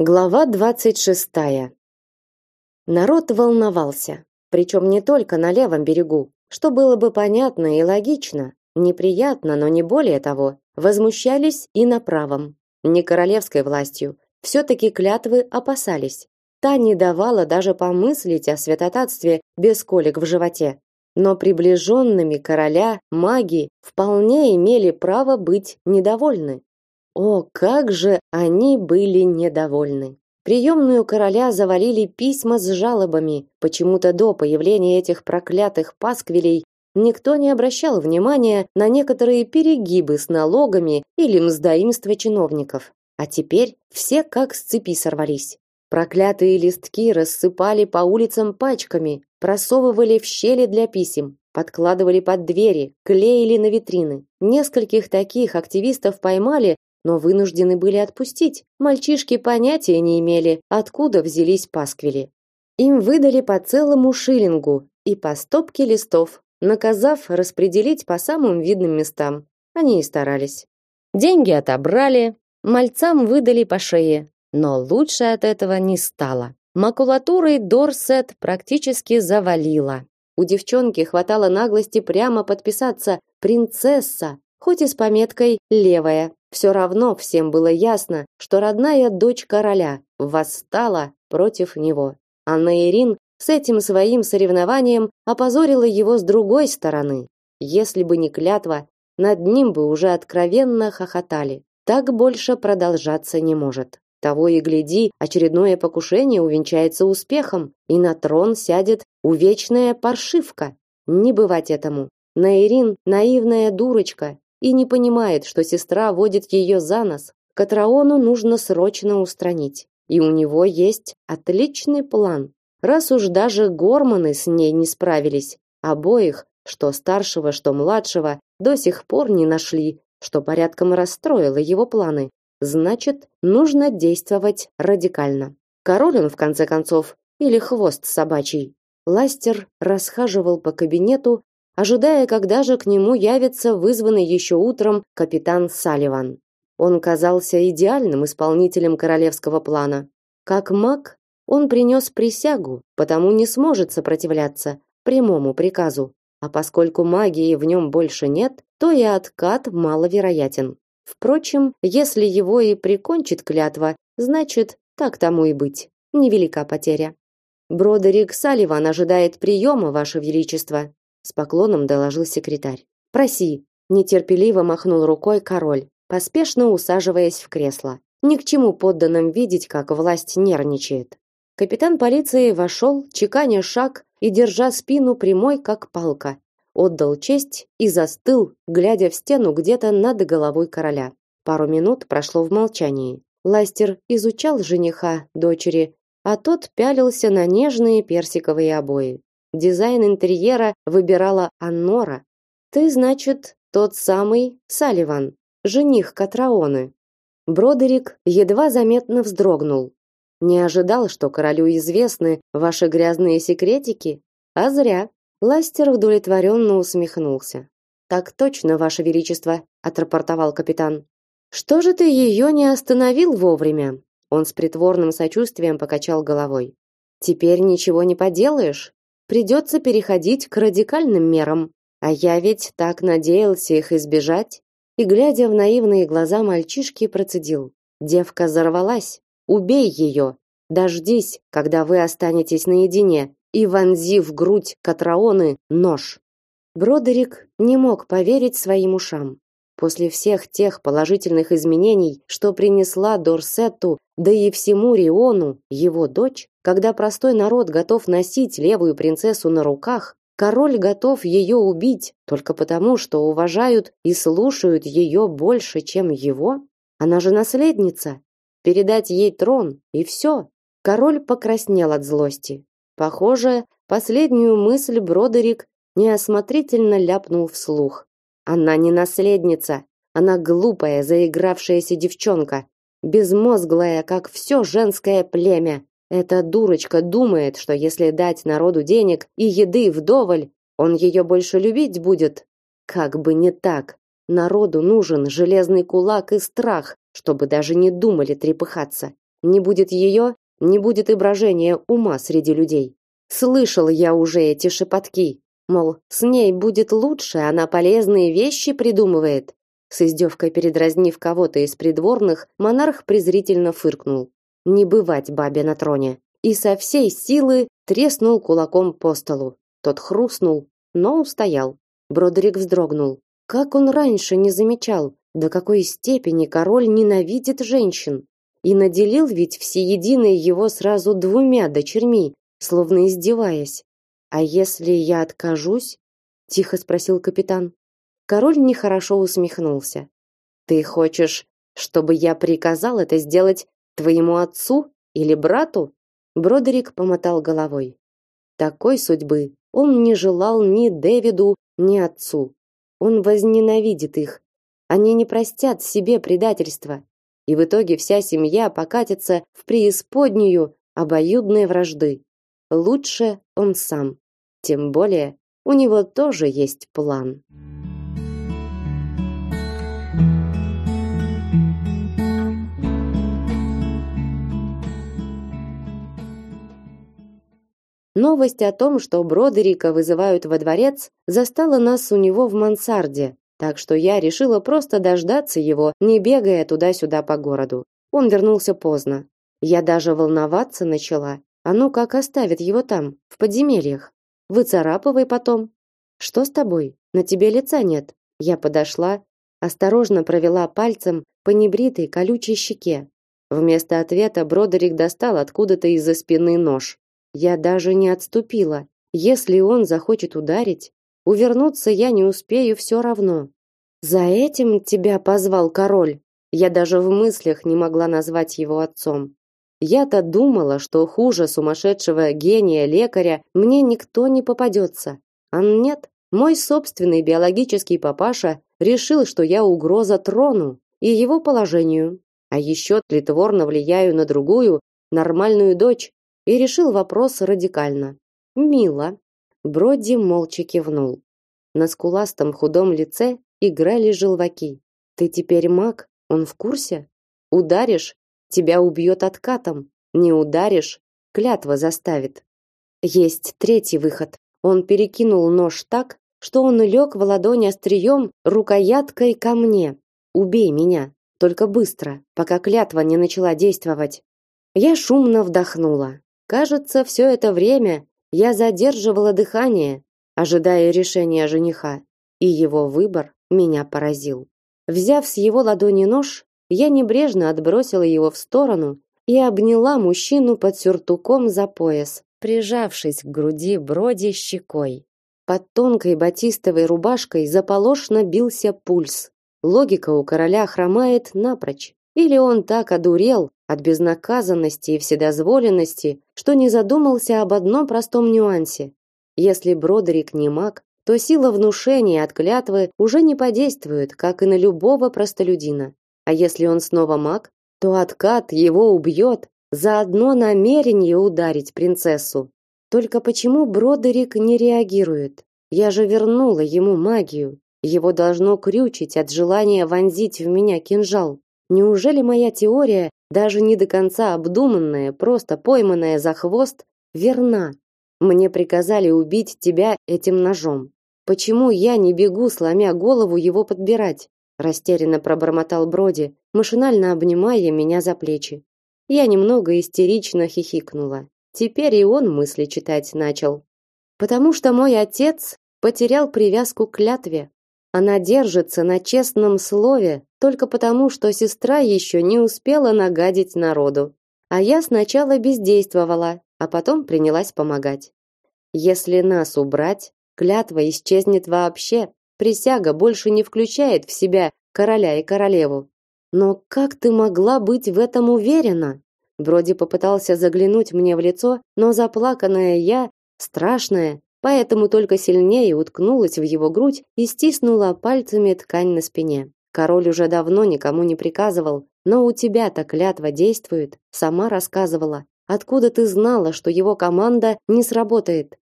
Глава двадцать шестая. Народ волновался, причем не только на левом берегу, что было бы понятно и логично, неприятно, но не более того, возмущались и на правом. Не королевской властью, все-таки клятвы опасались. Та не давала даже помыслить о святотатстве без колик в животе. Но приближенными короля маги вполне имели право быть недовольны. О, как же они были недовольны! Приемную короля завалили письма с жалобами. Почему-то до появления этих проклятых пасквилей никто не обращал внимания на некоторые перегибы с налогами или мздоимство чиновников. А теперь все как с цепи сорвались. Проклятые листки рассыпали по улицам пачками, просовывали в щели для писем, подкладывали под двери, клеили на витрины. Нескольких таких активистов поймали но вынуждены были отпустить. Мальчишки понятия не имели, откуда взялись пасквили. Им выдали по целому шиллингу и по стопке листов, наказав распределить по самым видным местам. Они и старались. Деньги отобрали, мальцам выдали по шее, но лучше от этого не стало. Макулатурой Дорсет практически завалила. У девчонки хватало наглости прямо подписаться «принцесса», хоть и с пометкой «левая». Все равно всем было ясно, что родная дочь короля восстала против него. А Наирин с этим своим соревнованием опозорила его с другой стороны. Если бы не клятва, над ним бы уже откровенно хохотали. Так больше продолжаться не может. Того и гляди, очередное покушение увенчается успехом, и на трон сядет увечная паршивка. Не бывать этому. Наирин наивная дурочка, и не понимает, что сестра водит ее за нос. Катраону нужно срочно устранить. И у него есть отличный план. Раз уж даже гормоны с ней не справились, обоих, что старшего, что младшего, до сих пор не нашли, что порядком расстроило его планы. Значит, нужно действовать радикально. Король он, в конце концов, или хвост собачий. Ластер расхаживал по кабинету, ожидая, когда же к нему явится вызванный еще утром капитан Салливан. Он казался идеальным исполнителем королевского плана. Как маг, он принес присягу, потому не сможет сопротивляться прямому приказу. А поскольку магии в нем больше нет, то и откат маловероятен. Впрочем, если его и прикончит клятва, значит, так тому и быть. Невелика потеря. Бродерик Салливан ожидает приема, Ваше Величество с поклоном доложил секретарь. Проси, нетерпеливо махнул рукой король, поспешно усаживаясь в кресло. Ни к чему подданным видеть, как власть нервничает. Капитан полиции вошел, чеканя шаг и держа спину прямой, как палка. Отдал честь и застыл, глядя в стену где-то над головой короля. Пару минут прошло в молчании. Ластер изучал жениха дочери, а тот пялился на нежные персиковые обои. Дизайн интерьера выбирала Аннора. Ты, значит, тот самый Салливан, жених Катраоны. Бродерик едва заметно вздрогнул. Не ожидал, что королю известны ваши грязные секретики, а зря. Ластер удовлетворенно усмехнулся. Так точно, ваше величество, отрапортовал капитан. Что же ты ее не остановил вовремя? Он с притворным сочувствием покачал головой. Теперь ничего не поделаешь. Придется переходить к радикальным мерам. А я ведь так надеялся их избежать. И глядя в наивные глаза мальчишки, процедил: "Девка взорвалась. Убей ее. Дождись, когда вы останетесь наедине, и вонзи в грудь Катраоны нож". Бродерик не мог поверить своим ушам. После всех тех положительных изменений, что принесла Дорсетту, да и всему Риону, его дочь, когда простой народ готов носить левую принцессу на руках, король готов ее убить только потому, что уважают и слушают ее больше, чем его? Она же наследница. Передать ей трон и все. Король покраснел от злости. Похоже, последнюю мысль Бродерик неосмотрительно ляпнул вслух. Она не наследница, она глупая, заигравшаяся девчонка, безмозглая, как все женское племя. Эта дурочка думает, что если дать народу денег и еды вдоволь, он ее больше любить будет. Как бы не так. Народу нужен железный кулак и страх, чтобы даже не думали трепыхаться. Не будет ее, не будет и брожения ума среди людей. Слышал я уже эти шепотки, мол, с ней будет лучше, она полезные вещи придумывает. С издевкой передразнив кого-то из придворных, монарх презрительно фыркнул. Не бывать бабе на троне. И со всей силы треснул кулаком по столу. Тот хрустнул, но устоял. Бродерик вздрогнул. Как он раньше не замечал, до какой степени король ненавидит женщин. И наделил ведь всеединый его сразу двумя дочерьми, словно издеваясь. А если я откажусь? тихо спросил капитан. Король нехорошо усмехнулся. Ты хочешь, чтобы я приказал это сделать твоему отцу или брату? Бродерик помотал головой. Такой судьбы он не желал ни Дэвиду, ни отцу. Он возненавидит их. Они не простят себе предательства, и в итоге вся семья покатится в преисподнюю обоюдной вражды. Лучше он сам. Тем более, у него тоже есть план. Новость о том, что Бродерика вызывают во дворец, застала нас у него в мансарде, так что я решила просто дождаться его, не бегая туда-сюда по городу. Он вернулся поздно. Я даже волноваться начала. А ну как оставит его там, в подземельях? Выцарапывай потом. Что с тобой? На тебе лица нет. Я подошла, осторожно провела пальцем по небритой колючей щеке. Вместо ответа Бродерик достал откуда-то из-за спины нож. Я даже не отступила. Если он захочет ударить, Увернуться я не успею все равно. За этим тебя позвал король. Я даже в мыслях не могла назвать его отцом. Я-то думала, что хуже сумасшедшего гения лекаря мне никто не попадется. А нет, мой собственный биологический папаша решил, что я угроза трону и его положению. А еще тлетворно влияю на другую, нормальную дочь, и решил вопрос радикально. Мило. Броди молча кивнул. На скуластом худом лице играли желваки. Ты теперь маг? Он в курсе? Ударишь, тебя убьет откатом. Не ударишь, клятва заставит. Есть третий выход. Он перекинул нож так, что он лег в ладонь острием рукояткой ко мне. Убей меня, только быстро, пока клятва не начала действовать. Я шумно вдохнула. Кажется, все это время я задерживала дыхание, ожидая решения жениха, и его выбор меня поразил. Взяв с его ладони нож, я небрежно отбросила его в сторону и обняла мужчину под сюртуком за пояс, прижавшись к груди Броди щекой. Под тонкой батистовой рубашкой заполошно бился пульс. Логика у короля хромает напрочь. Или он так одурел от безнаказанности и вседозволенности, что не задумался об одном простом нюансе. Если Бродерик не маг, то сила внушения от клятвы уже не подействует, как и на любого простолюдина. А если он снова маг, то откат его убьет за одно намерение ударить принцессу. Только почему Бродерик не реагирует? Я же вернула ему магию. Его должно крючить от желания вонзить в меня кинжал. Неужели моя теория, даже не до конца обдуманная, просто пойманная за хвост, верна? Мне приказали убить тебя этим ножом. Почему я не бегу, сломя голову его подбирать? Растерянно пробормотал Броди, машинально обнимая меня за плечи. Я немного истерично хихикнула. Теперь и он мысли читать начал. Потому что мой отец потерял привязку к клятве. Она держится на честном слове только потому, что сестра еще не успела нагадить народу. А я сначала бездействовала, а потом принялась помогать. Если нас убрать, клятва исчезнет вообще. Присяга больше не включает в себя короля и королеву. Но как ты могла быть в этом уверена? Броди попытался заглянуть мне в лицо, но заплаканная я, страшная, поэтому только сильнее уткнулась в его грудь и стиснула пальцами ткань на спине. Король уже давно никому не приказывал, но у тебя-то клятва действует, сама рассказывала. Откуда ты знала, что его команда не сработает?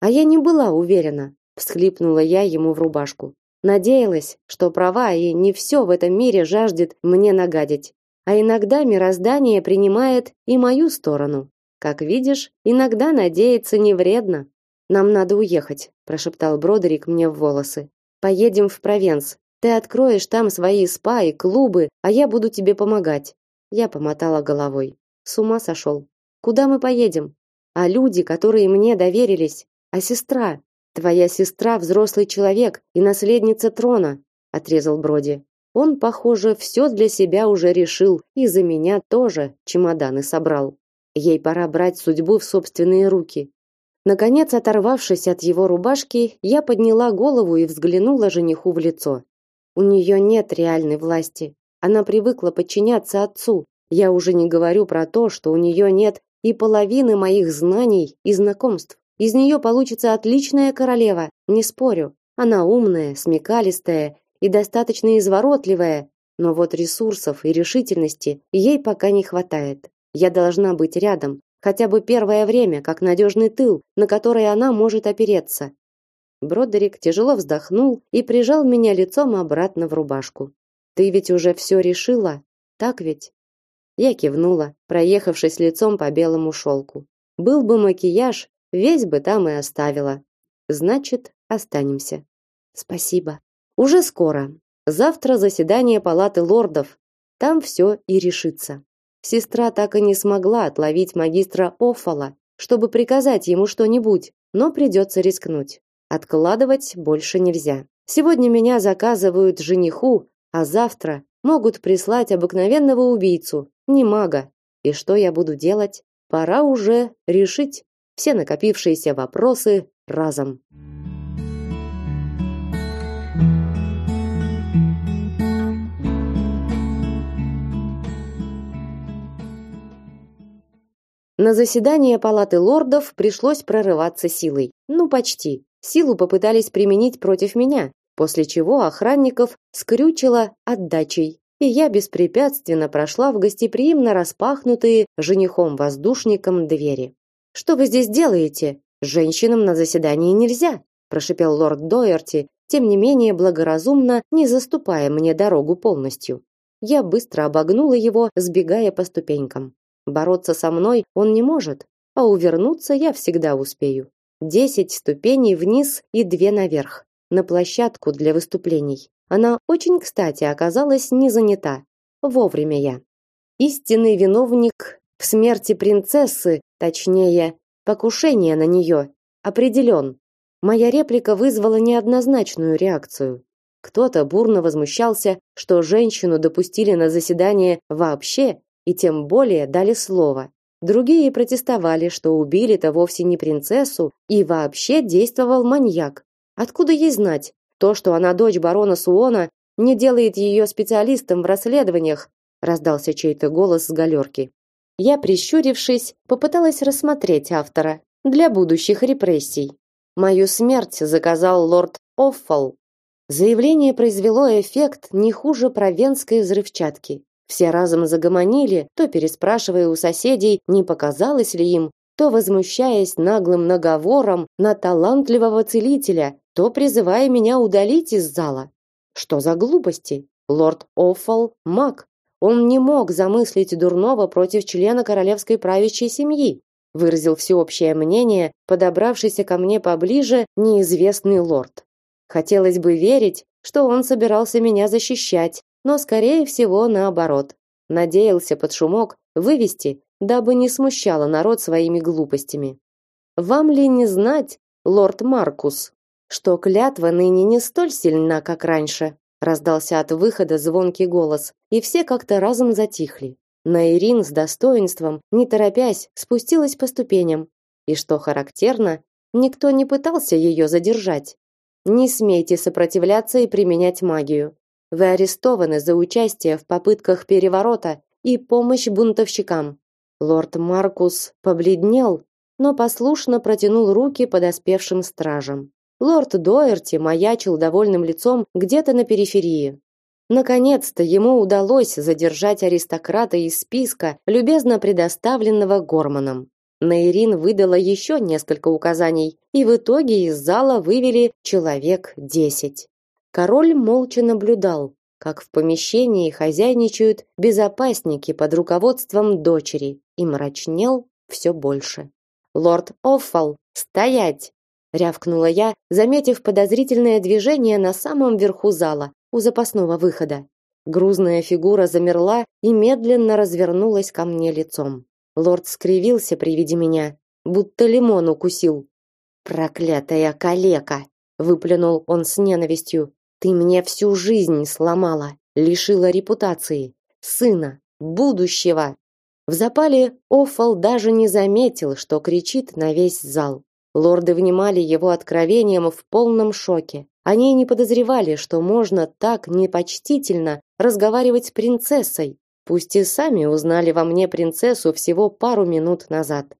А я не была уверена, всхлипнула я ему в рубашку. Надеялась, что права и не все в этом мире жаждет мне нагадить. а иногда мироздание принимает и мою сторону. Как видишь, иногда надеяться не вредно. Нам надо уехать, прошептал Бродерик мне в волосы. Поедем в Провенс. Ты откроешь там свои спа и клубы, а я буду тебе помогать. Я помотала головой. С ума сошел. Куда мы поедем? А люди, которые мне доверились, а сестра? Твоя сестра взрослый человек и наследница трона, отрезал Броди. Он, похоже, все для себя уже решил и за меня тоже чемоданы собрал. Ей пора брать судьбу в собственные руки. Наконец, оторвавшись от его рубашки, я подняла голову и взглянула жениху в лицо. У нее нет реальной власти. Она привыкла подчиняться отцу. Я уже не говорю про то, что у нее нет и половины моих знаний и знакомств. Из нее получится отличная королева, не спорю. Она умная, смекалистая и достаточно изворотливая, но вот ресурсов и решительности ей пока не хватает. Я должна быть рядом, хотя бы первое время, как надежный тыл, на который она может опереться. Бродерик тяжело вздохнул и прижал меня лицом обратно в рубашку. Ты ведь уже все решила, так ведь? Я кивнула, проехавшись лицом по белому шелку. Был бы макияж, весь бы там и оставила. Значит, останемся. Спасибо. Уже скоро. Завтра заседание палаты лордов. Там все и решится. Сестра так и не смогла отловить магистра Оффала, чтобы приказать ему что-нибудь, но придется рискнуть. Откладывать больше нельзя. Сегодня меня заказывают жениху, а завтра могут прислать обыкновенного убийцу, не мага. И что я буду делать? Пора уже решить все накопившиеся вопросы разом. На заседание палаты лордов пришлось прорываться силой. Ну, почти. Силу попытались применить против меня, после чего охранников скрючило отдачей, и я беспрепятственно прошла в гостеприимно распахнутые женихом-воздушником двери. «Что вы здесь делаете? Женщинам на заседании нельзя», прошипел лорд Доерти, тем не менее благоразумно не заступая мне дорогу полностью. Я быстро обогнула его, сбегая по ступенькам. Бороться со мной он не может, а увернуться я всегда успею. Десять ступеней вниз и две наверх, на площадку для выступлений. Она очень, кстати, оказалась не занята. Вовремя я. Истинный виновник в смерти принцессы, точнее, покушение на нее, определен. Моя реплика вызвала неоднозначную реакцию. Кто-то бурно возмущался, что женщину допустили на заседание вообще и тем более дали слово. Другие протестовали, что убили-то вовсе не принцессу и вообще действовал маньяк. Откуда ей знать? То, что она дочь барона Суона, не делает ее специалистом в расследованиях, раздался чей-то голос с галерки. Я, прищурившись, попыталась рассмотреть автора для будущих репрессий. Мою смерть заказал лорд Оффал. Заявление произвело эффект не хуже провенской взрывчатки. Все разом загомонили, то переспрашивая у соседей, не показалось ли им, то возмущаясь наглым наговором на талантливого целителя, то призывая меня удалить из зала. Что за глупости? Лорд Оффал маг. Он не мог замыслить дурного против члена королевской правящей семьи, выразил всеобщее мнение, подобравшийся ко мне поближе неизвестный лорд. Хотелось бы верить, что он собирался меня защищать, но скорее всего наоборот. Надеялся под шумок вывести, дабы не смущало народ своими глупостями. Вам ли не знать, лорд Маркус, что клятва ныне не столь сильна, как раньше? Раздался от выхода звонкий голос, и все как-то разом затихли. Наирин с достоинством, не торопясь, спустилась по ступеням, и что характерно, никто не пытался ее задержать. Не смейте сопротивляться и применять магию. Вы арестованы за участие в попытках переворота и помощь бунтовщикам. Лорд Маркус побледнел, но послушно протянул руки подоспевшим стражам. Лорд Доерти маячил довольным лицом где-то на периферии. Наконец-то ему удалось задержать аристократа из списка, любезно предоставленного Горманом. Нейрин выдала еще несколько указаний, и в итоге из зала вывели человек десять. Король молча наблюдал, как в помещении хозяйничают безопасники под руководством дочери, и мрачнел все больше. Лорд Оффал, стоять, рявкнула я, заметив подозрительное движение на самом верху зала, у запасного выхода. Грузная фигура замерла и медленно развернулась ко мне лицом. Лорд скривился при виде меня, будто лимон укусил. Проклятая калека, выплюнул он с ненавистью. Ты мне всю жизнь сломала, лишила репутации, сына, будущего. В запале Оффал даже не заметил, что кричит на весь зал. Лорды внимали его откровениям в полном шоке. Они не подозревали, что можно так непочтительно разговаривать с принцессой, пусть и сами узнали во мне принцессу всего пару минут назад.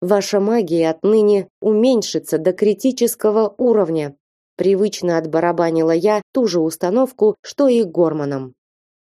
Ваша магия отныне уменьшится до критического уровня. Привычно отбарабанила я ту же установку, что и Горманом.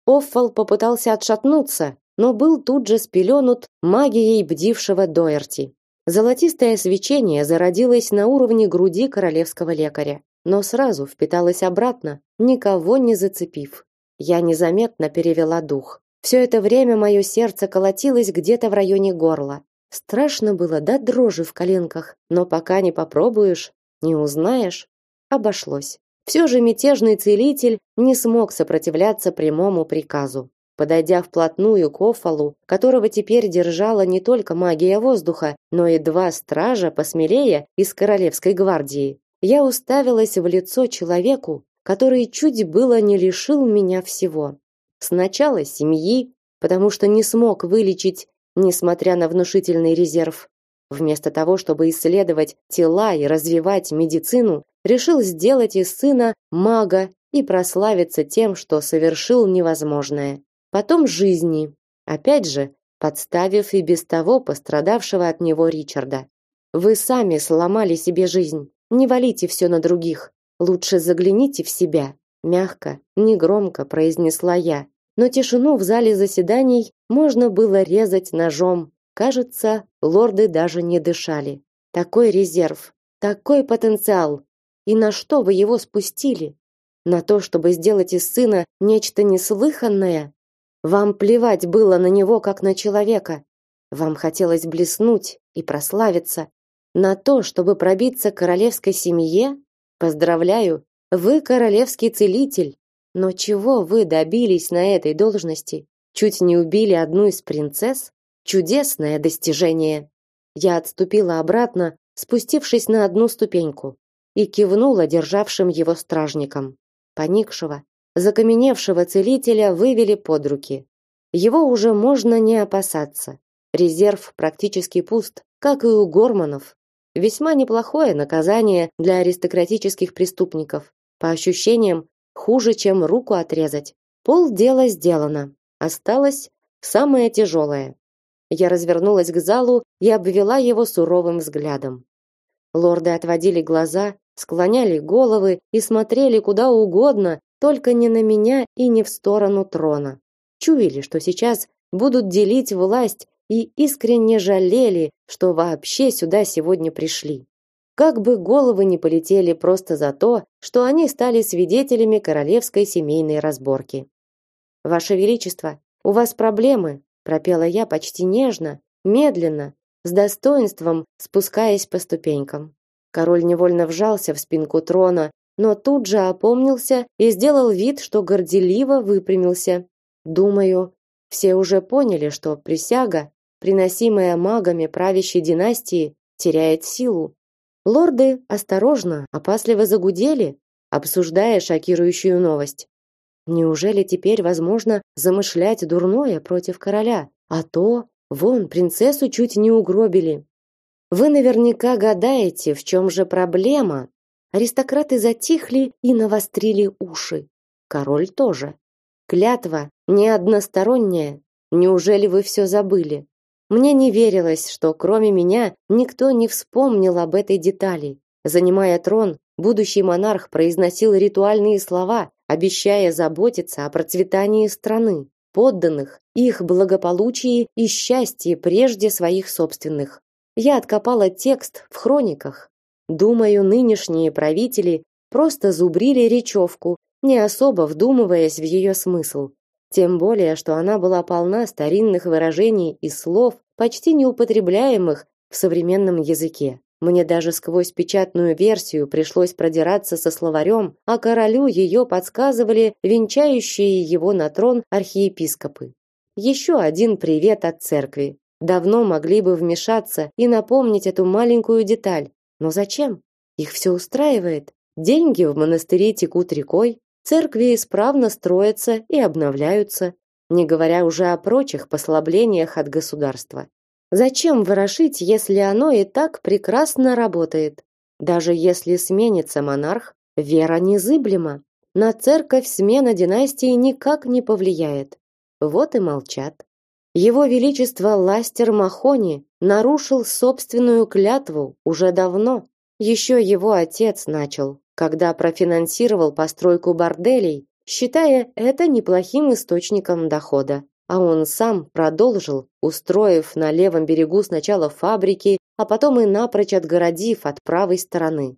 Оффал попытался отшатнуться, но был тут же спеленут магией бдившего Доерти. Золотистое свечение зародилось на уровне груди королевского лекаря, но сразу впиталось обратно, никого не зацепив. Я незаметно перевела дух. Все это время мое сердце колотилось где-то в районе горла. Страшно было до дрожи в коленках, но пока не попробуешь, не узнаешь, обошлось. Все же мятежный целитель не смог сопротивляться прямому приказу. Подойдя вплотную к Офалу, которого теперь держала не только магия воздуха, но и два стража посмелее из королевской гвардии, я уставилась в лицо человеку, который чуть было не лишил меня всего. Сначала семьи, потому что не смог вылечить, несмотря на внушительный резерв. Вместо того, чтобы исследовать тела и развивать медицину, решил сделать из сына мага и прославиться тем, что совершил невозможное потом жизни, опять же, подставив и без того пострадавшего от него Ричарда. Вы сами сломали себе жизнь. Не валите все на других. Лучше загляните в себя, мягко, негромко произнесла я. Но тишину в зале заседаний можно было резать ножом. Кажется, лорды даже не дышали. Такой резерв, такой потенциал. И на что вы его спустили? На то, чтобы сделать из сына нечто неслыханное? Вам плевать было на него как на человека. Вам хотелось блеснуть и прославиться. На то, чтобы пробиться к королевской семье? Поздравляю, вы королевский целитель. Но чего вы добились на этой должности? Чуть не убили одну из принцесс? Чудесное достижение. Я отступила обратно, спустившись на одну ступеньку, и кивнула державшим его стражникам. Поникшего, Закаменевшего целителя вывели под руки. Его уже можно не опасаться. Резерв практически пуст, как и у гормонов. Весьма неплохое наказание для аристократических преступников. По ощущениям, хуже, чем руку отрезать. Пол дела сделано. Осталось самое тяжелое. Я развернулась к залу и обвела его суровым взглядом. Лорды отводили глаза, склоняли головы и смотрели куда угодно, только не на меня и не в сторону трона. Чуяли, что сейчас будут делить власть и искренне жалели, что вообще сюда сегодня пришли. Как бы головы не полетели просто за то, что они стали свидетелями королевской семейной разборки. Ваше величество, у вас проблемы, пропела я почти нежно, медленно, с достоинством, спускаясь по ступенькам. Король невольно вжался в спинку трона но тут же опомнился и сделал вид, что горделиво выпрямился. Думаю, все уже поняли, что присяга, приносимая магами правящей династии, теряет силу. Лорды осторожно, опасливо загудели, обсуждая шокирующую новость. Неужели теперь возможно замышлять дурное против короля? А то, вон, принцессу чуть не угробили. Вы наверняка гадаете, в чем же проблема, Аристократы затихли и навострили уши. Король тоже. Клятва не односторонняя. Неужели вы все забыли? Мне не верилось, что кроме меня никто не вспомнил об этой детали. Занимая трон, будущий монарх произносил ритуальные слова, обещая заботиться о процветании страны, подданных, их благополучии и счастье прежде своих собственных. Я откопала текст в хрониках, Думаю, нынешние правители просто зубрили речевку не особо вдумываясь в ее смысл. Тем более, что она была полна старинных выражений и слов, почти неупотребляемых в современном языке. Мне даже сквозь печатную версию пришлось продираться со словарем, а королю ее подсказывали венчающие его на трон архиепископы. Еще один привет от церкви. Давно могли бы вмешаться и напомнить эту маленькую деталь. Но зачем? Их все устраивает. Деньги в монастыре текут рекой, церкви исправно строятся и обновляются, не говоря уже о прочих послаблениях от государства. Зачем ворошить, если оно и так прекрасно работает? Даже если сменится монарх, вера незыблема. На церковь смена династии никак не повлияет. Вот и молчат. Его величество Ластер Махони нарушил собственную клятву уже давно. Еще его отец начал, когда профинансировал постройку борделей, считая это неплохим источником дохода а он сам продолжил, устроив на левом берегу сначала фабрики, а потом и напрочь отгородив от правой стороны.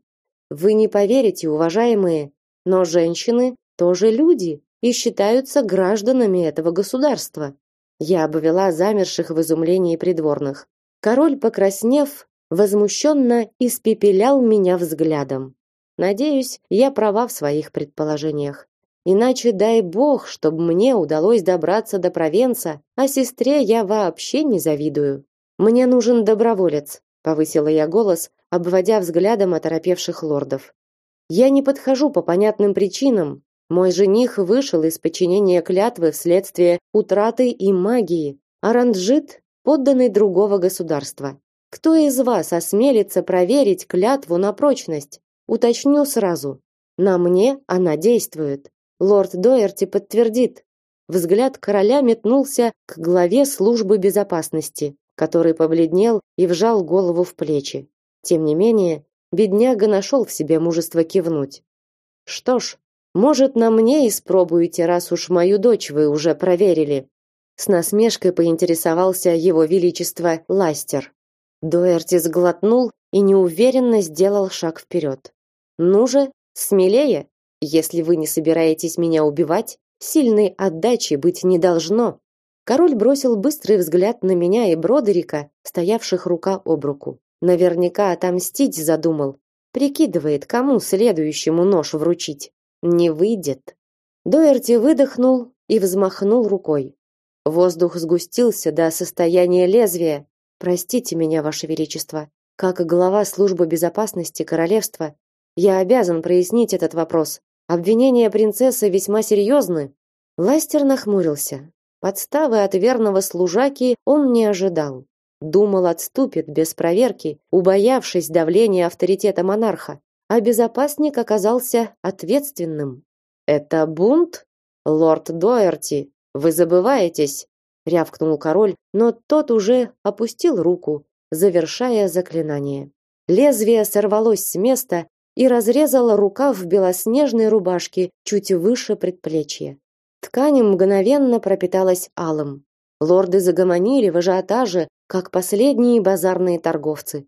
Вы не поверите, уважаемые, но женщины тоже люди и считаются гражданами этого государства. Я обвела замерших в изумлении придворных. Король, покраснев, возмущенно испепелял меня взглядом. Надеюсь, я права в своих предположениях. Иначе дай бог, чтобы мне удалось добраться до Провенца, а сестре я вообще не завидую. Мне нужен доброволец, повысила я голос, обводя взглядом оторопевших лордов. Я не подхожу по понятным причинам. Мой жених вышел из подчинения клятвы вследствие утраты и магии, а подданный другого государства. Кто из вас осмелится проверить клятву на прочность? Уточню сразу. На мне она действует. Лорд Доерти подтвердит. Взгляд короля метнулся к главе службы безопасности, который побледнел и вжал голову в плечи. Тем не менее, бедняга нашел в себе мужество кивнуть. Что ж, может, на мне испробуете, раз уж мою дочь вы уже проверили. С насмешкой поинтересовался его величество Ластер. Доерти сглотнул и неуверенно сделал шаг вперед. Ну же, смелее. Если вы не собираетесь меня убивать, сильной отдачи быть не должно. Король бросил быстрый взгляд на меня и Бродерика, стоявших рука об руку. Наверняка отомстить задумал. Прикидывает, кому следующему нож вручить. Не выйдет. Доерти выдохнул и взмахнул рукой. Воздух сгустился до состояния лезвия. Простите меня, ваше величество. Как глава службы безопасности королевства, я обязан прояснить этот вопрос. Обвинения принцессы весьма серьезны. Ластер нахмурился. Подставы от верного служаки он не ожидал. Думал, отступит без проверки, убоявшись давления авторитета монарха. А безопасник оказался ответственным. «Это бунт? Лорд Доерти, вы забываетесь!» рявкнул король, но тот уже опустил руку, завершая заклинание. Лезвие сорвалось с места и разрезала рукав белоснежной рубашки чуть выше предплечья. Ткань мгновенно пропиталась алым. Лорды загомонили в ажиотаже, как последние базарные торговцы.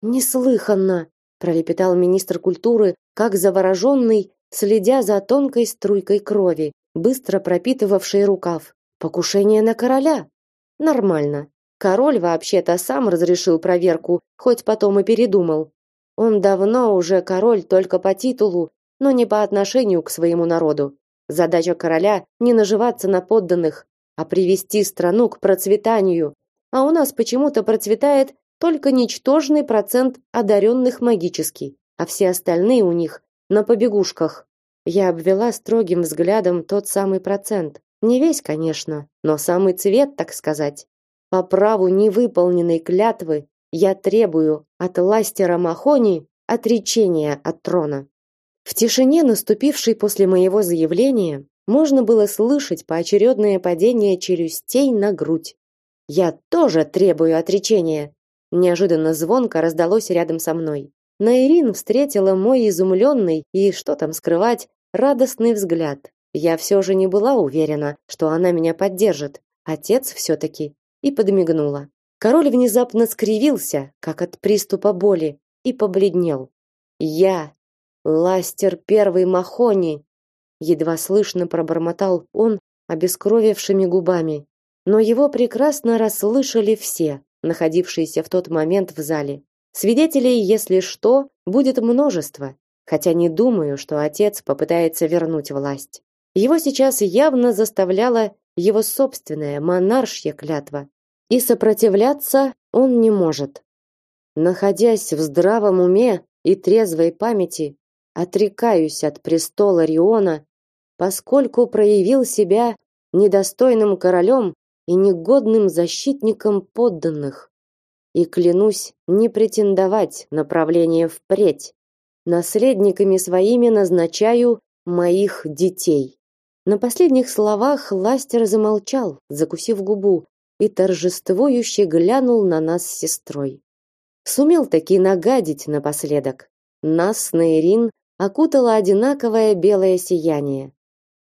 «Неслыханно!» – пролепетал министр культуры, как завороженный, следя за тонкой струйкой крови, быстро пропитывавшей рукав. «Покушение на короля!» «Нормально. Король вообще-то сам разрешил проверку, хоть потом и передумал. Он давно уже король только по титулу, но не по отношению к своему народу. Задача короля не наживаться на подданных, а привести страну к процветанию. А у нас почему-то процветает только ничтожный процент одаренных магически, а все остальные у них на побегушках. Я обвела строгим взглядом тот самый процент. Не весь, конечно, но самый цвет, так сказать. По праву невыполненной клятвы я требую от Ластера Махони отречения от трона. В тишине, наступившей после моего заявления, можно было слышать поочередное падение челюстей на грудь. Я тоже требую отречения. Неожиданно звонко раздалось рядом со мной. Найрин встретила мой изумленный и, что там скрывать, радостный взгляд. Я все же не была уверена, что она меня поддержит. Отец все-таки. И подмигнула. Король внезапно скривился, как от приступа боли, и побледнел. Я, Ластер Первый Махони, едва слышно пробормотал он обескровевшими губами, но его прекрасно расслышали все, находившиеся в тот момент в зале. Свидетелей, если что, будет множество, хотя не думаю, что отец попытается вернуть власть. Его сейчас явно заставляла его собственная монаршья клятва, и сопротивляться он не может. Находясь в здравом уме и трезвой памяти, отрекаюсь от престола Риона, поскольку проявил себя недостойным королем и негодным защитником подданных. И клянусь не претендовать на правление впредь. Наследниками своими назначаю моих детей. На последних словах Ластер замолчал, закусив губу, и торжествующе глянул на нас с сестрой. Сумел таки нагадить напоследок. Нас с Нейрин окутало одинаковое белое сияние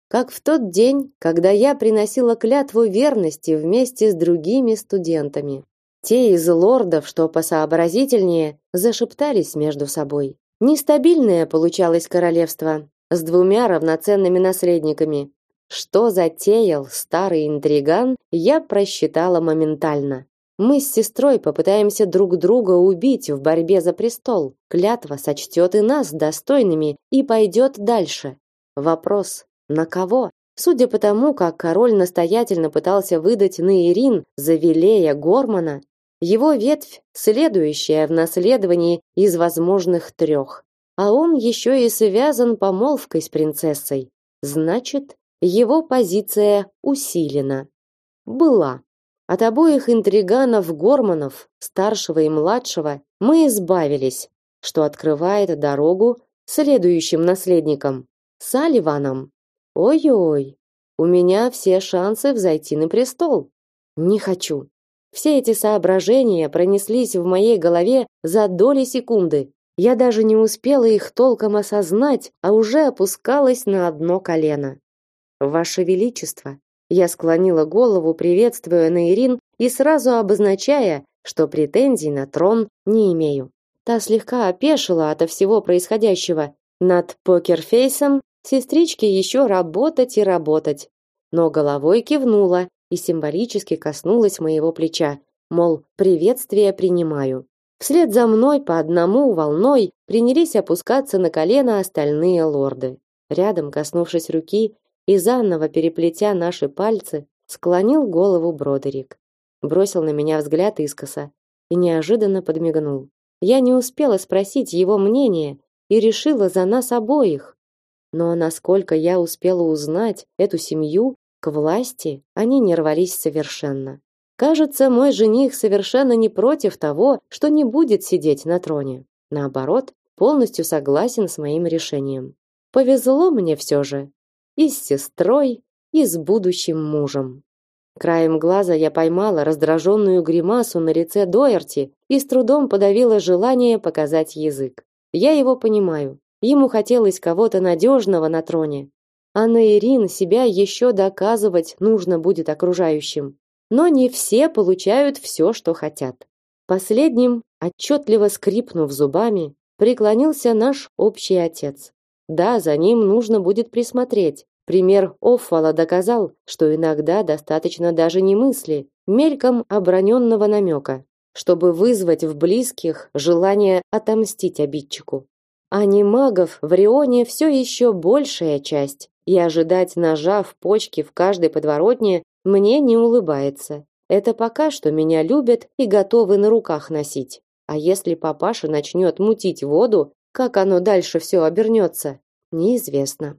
как в тот день, когда я приносила клятву верности вместе с другими студентами. Те из лордов, что посообразительнее, зашептались между собой. Нестабильное получалось королевство с двумя равноценными наследниками. Что затеял старый интриган, я просчитала моментально. Мы с сестрой попытаемся друг друга убить в борьбе за престол. Клятва сочтет и нас достойными и пойдет дальше. Вопрос, на кого? Судя по тому, как король настоятельно пытался выдать Наирин за Вилея Гормана, его ветвь следующая в наследовании из возможных трех. А он еще и связан помолвкой с принцессой. Значит, его позиция усилена. Была. От обоих интриганов Горманов, старшего и младшего, мы избавились, что открывает дорогу следующим наследникам. Салливанам. Ой-ой, у меня все шансы взойти на престол. Не хочу. Все эти соображения пронеслись в моей голове за доли секунды. Я даже не успела их толком осознать, а уже опускалась на одно колено. Ваше величество, я склонила голову, приветствуя Наирин и сразу обозначая, что претензий на трон не имею. Та слегка опешила от всего происходящего. Над покерфейсом Сестричке еще работать и работать. Но головой кивнула и символически коснулась моего плеча, мол, приветствие принимаю. Вслед за мной по одному волной принялись опускаться на колено остальные лорды. Рядом, коснувшись руки и заново переплетя наши пальцы, склонил голову Бродерик. Бросил на меня взгляд искоса и неожиданно подмигнул. Я не успела спросить его мнения и решила за нас обоих. Но насколько я успела узнать эту семью, к власти они не рвались совершенно. Кажется, мой жених совершенно не против того, что не будет сидеть на троне. Наоборот, полностью согласен с моим решением. Повезло мне все же. И с сестрой, и с будущим мужем. Краем глаза я поймала раздраженную гримасу на лице Доерти и с трудом подавила желание показать язык. Я его понимаю. Ему хотелось кого-то надежного на троне. А на Ирин себя еще доказывать нужно будет окружающим. Но не все получают все, что хотят. Последним, отчетливо скрипнув зубами, преклонился наш общий отец. Да, за ним нужно будет присмотреть. Пример Оффала доказал, что иногда достаточно даже не мысли, мельком оброненного намека, чтобы вызвать в близких желание отомстить обидчику. А не магов в Рионе все еще большая часть, и ожидать ножа в почке в каждой подворотне мне не улыбается. Это пока что меня любят и готовы на руках носить. А если папаша начнет мутить воду, как оно дальше все обернется, неизвестно.